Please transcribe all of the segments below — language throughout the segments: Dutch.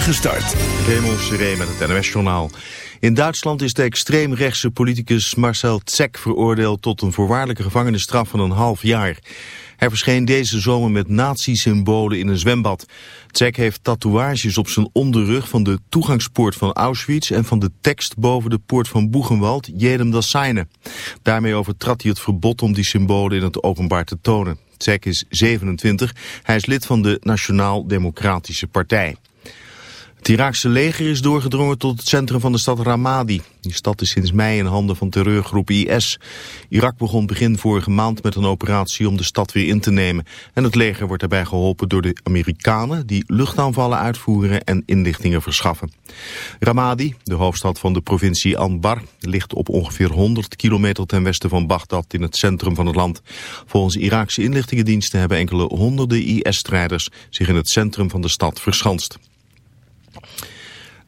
spoedige start. Met het NOS-journaal. In Duitsland is de extreemrechtse politicus Marcel Zek veroordeeld tot een voorwaardelijke gevangenisstraf van een half jaar. Hij verscheen deze zomer met nazi-symbolen in een zwembad. Zek heeft tatoeages op zijn onderrug van de toegangspoort van Auschwitz en van de tekst boven de poort van Boegenwald, Jedem das Seine. Daarmee overtrad hij het verbod om die symbolen in het openbaar te tonen. Zek is 27, hij is lid van de Nationaal Democratische Partij. Het Iraakse leger is doorgedrongen tot het centrum van de stad Ramadi. Die stad is sinds mei in handen van terreurgroep IS. Irak begon begin vorige maand met een operatie om de stad weer in te nemen. En het leger wordt daarbij geholpen door de Amerikanen... die luchtaanvallen uitvoeren en inlichtingen verschaffen. Ramadi, de hoofdstad van de provincie Anbar... ligt op ongeveer 100 kilometer ten westen van Bagdad in het centrum van het land. Volgens Iraakse inlichtingendiensten hebben enkele honderden IS-strijders... zich in het centrum van de stad verschanst.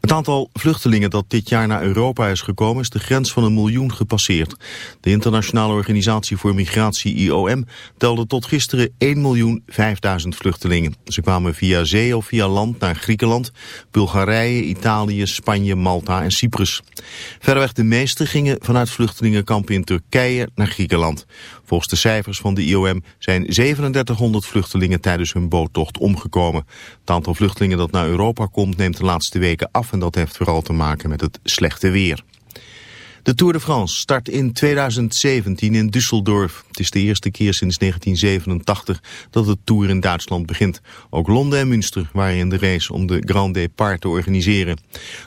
Het aantal vluchtelingen dat dit jaar naar Europa is gekomen is de grens van een miljoen gepasseerd. De internationale organisatie voor migratie IOM telde tot gisteren 1 miljoen 5000 vluchtelingen. Ze kwamen via zee of via land naar Griekenland, Bulgarije, Italië, Spanje, Malta en Cyprus. Verreweg de meeste gingen vanuit vluchtelingenkampen in Turkije naar Griekenland. Volgens de cijfers van de IOM zijn 3700 vluchtelingen tijdens hun boottocht omgekomen. Het aantal vluchtelingen dat naar Europa komt neemt de laatste weken af en dat heeft vooral te maken met het slechte weer. De Tour de France start in 2017 in Düsseldorf. Het is de eerste keer sinds 1987 dat de Tour in Duitsland begint. Ook Londen en Münster waren in de race om de Grand Départ te organiseren.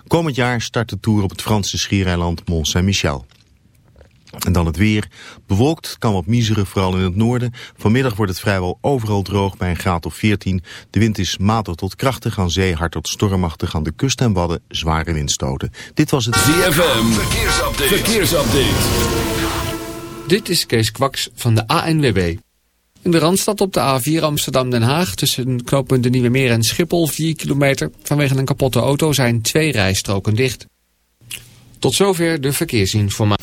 Komend jaar start de Tour op het Franse schiereiland Mont-Saint-Michel. En dan het weer. Bewolkt, kan wat miseren, vooral in het noorden. Vanmiddag wordt het vrijwel overal droog bij een graad of 14. De wind is matig tot krachtig aan zee, hard tot stormachtig aan de kust en wadden, zware windstoten. Dit was het ZFM, verkeersupdate. verkeersupdate. Dit is Kees Kwaks van de ANWB. In de Randstad op de A4 Amsterdam-Den Haag tussen knooppunt de Nieuwe Meer en Schiphol 4 kilometer. Vanwege een kapotte auto zijn twee rijstroken dicht. Tot zover de verkeersinformatie.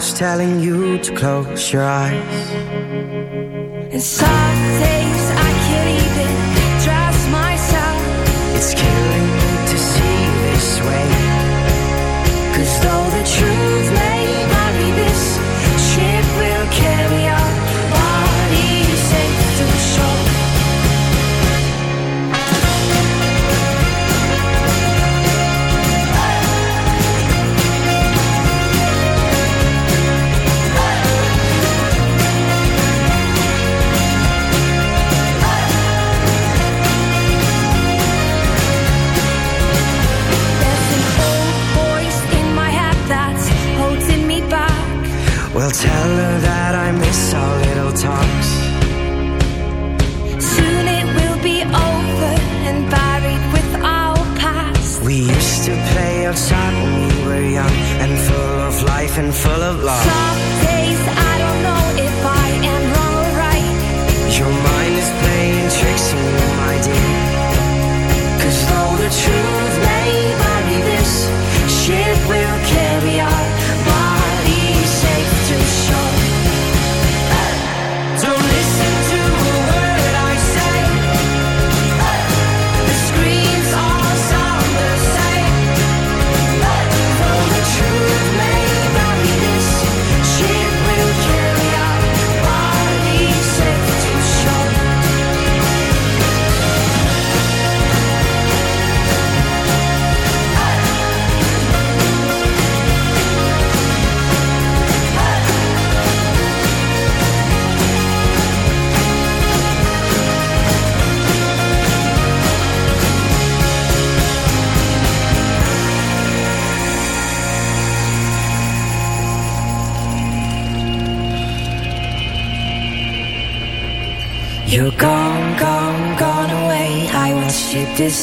Telling you to close your eyes. And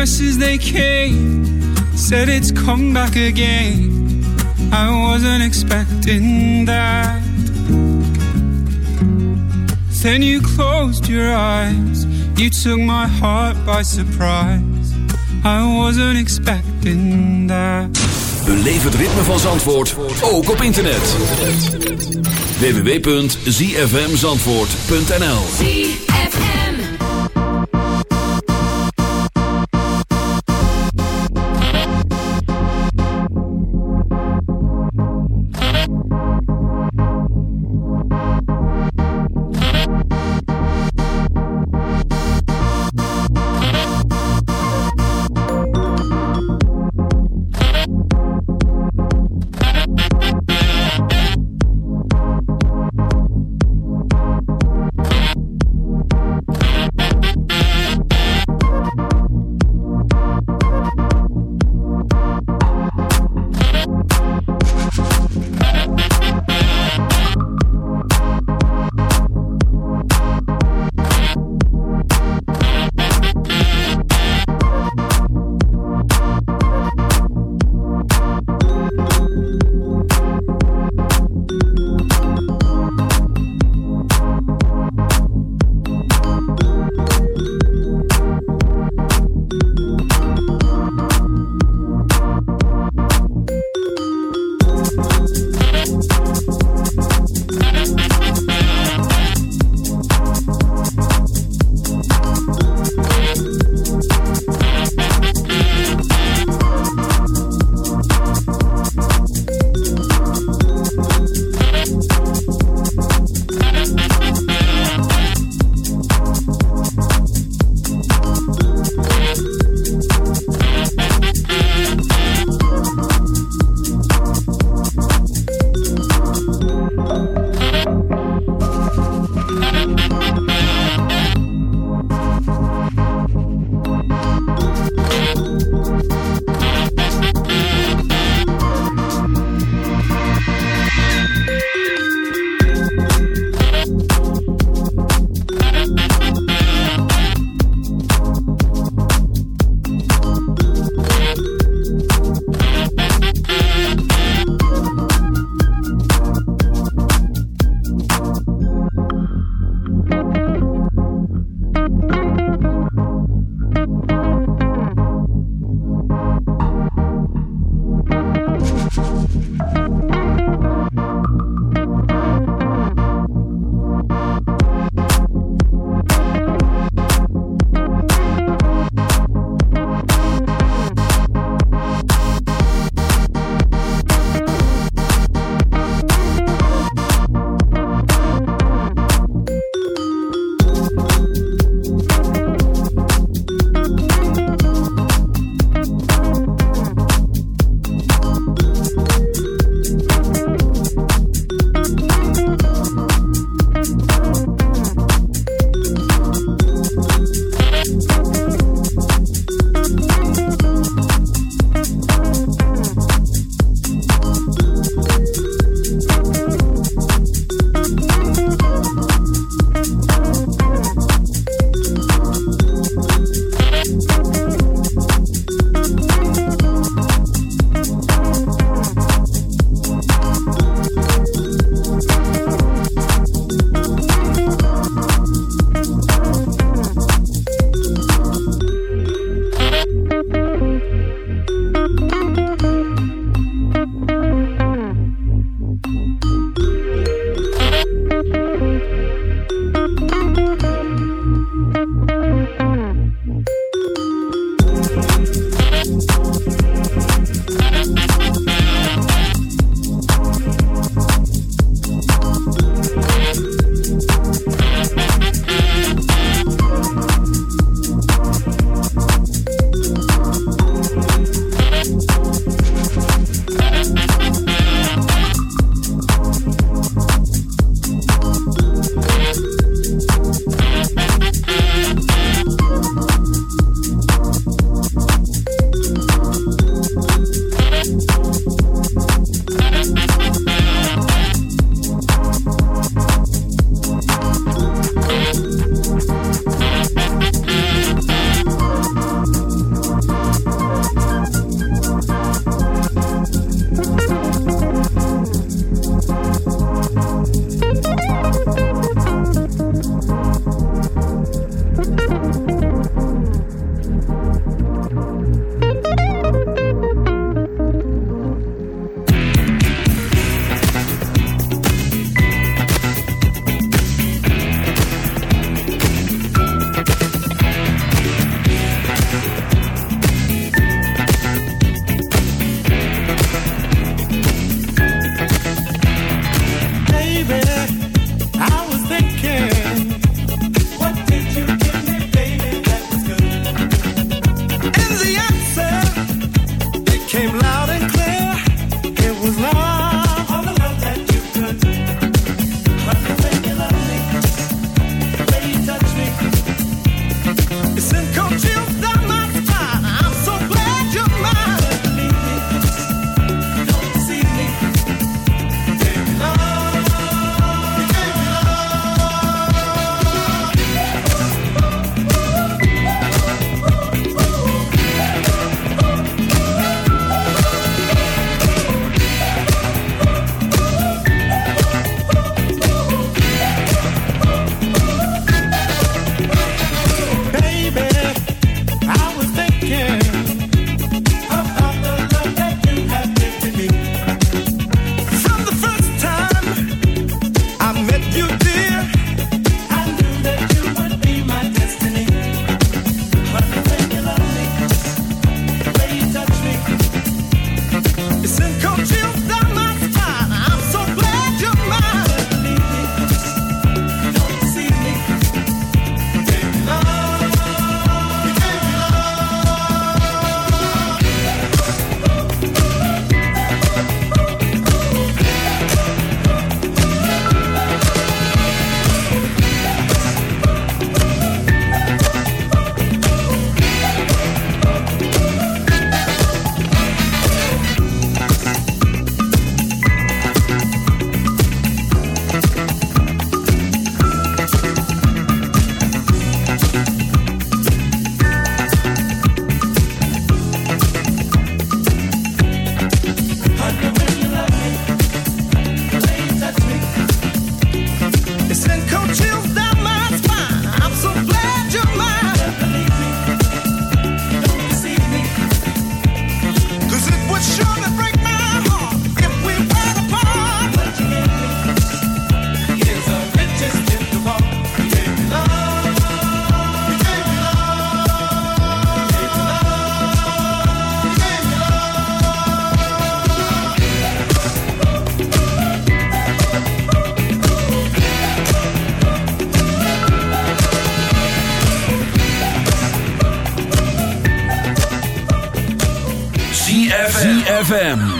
Nurses they came, said it's come back again. I wasn't expecting that. Then you closed your eyes, you took my heart by surprise. I wasn't expecting that. Beleef het ritme van Zandvoort, ook op internet. www.zfmzandvoort.nl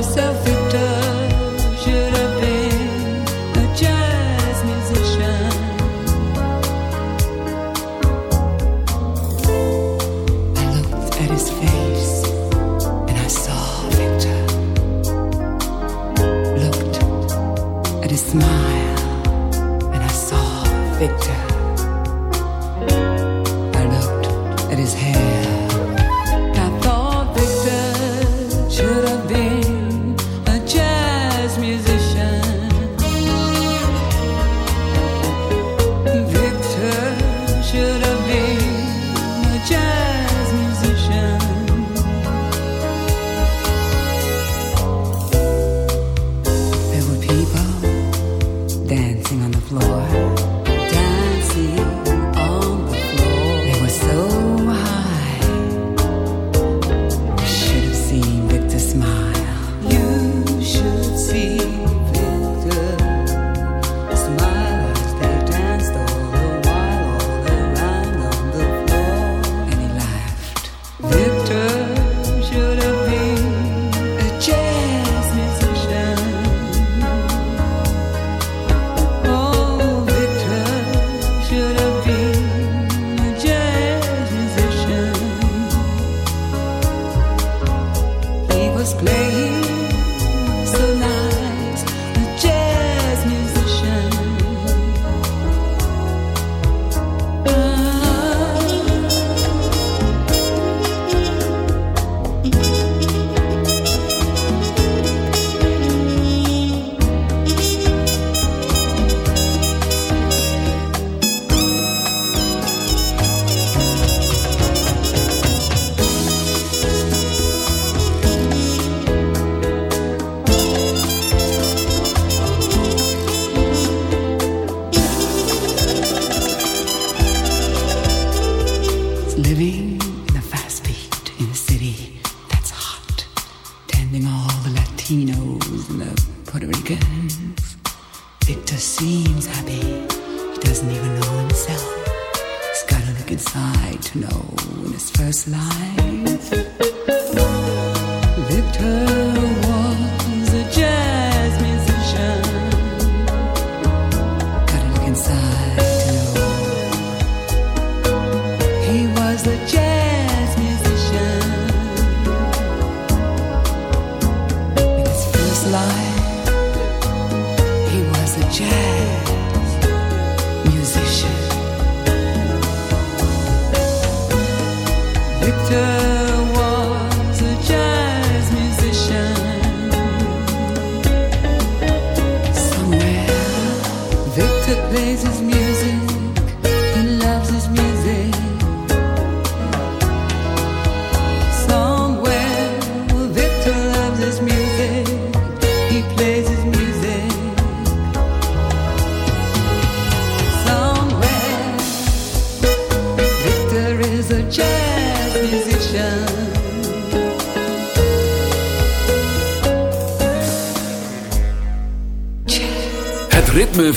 Myself,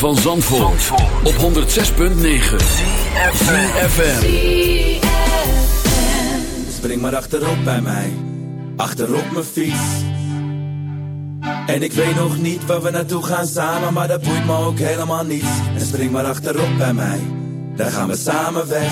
van Zandvoort, op 106.9 FM. Spring maar achterop bij mij, achterop mijn fiets. En ik weet nog niet waar we naartoe gaan samen, maar dat boeit me ook helemaal niet. En spring maar achterop bij mij, dan gaan we samen weg.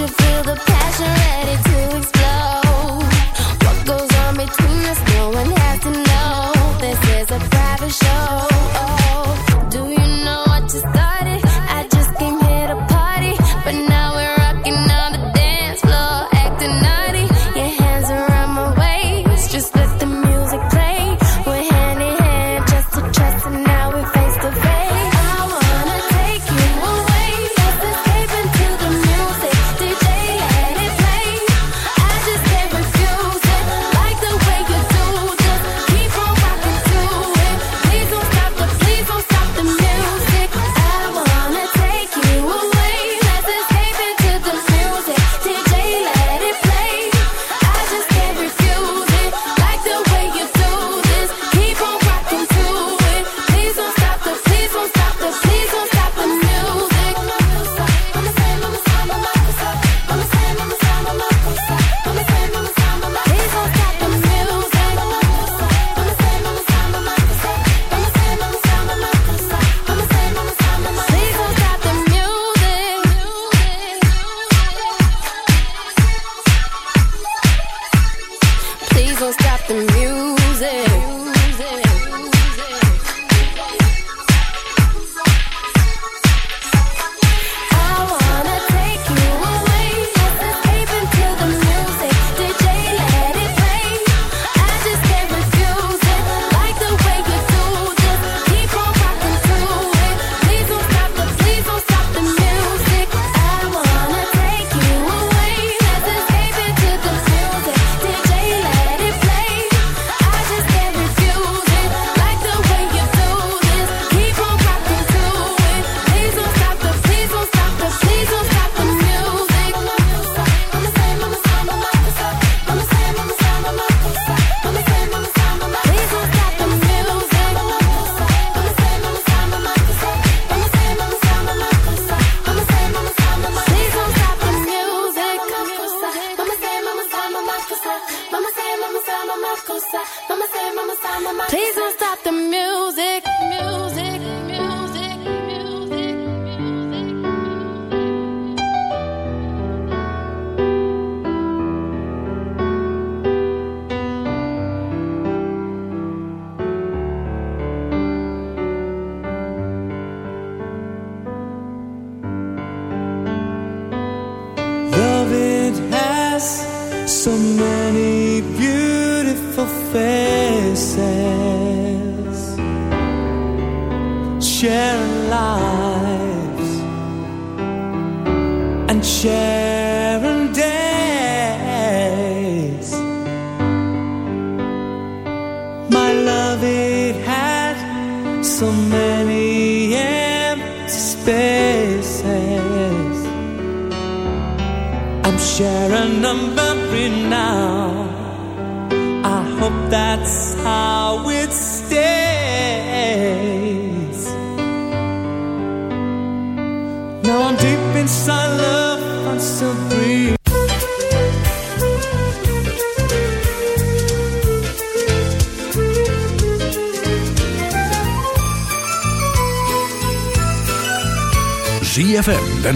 You feel the passion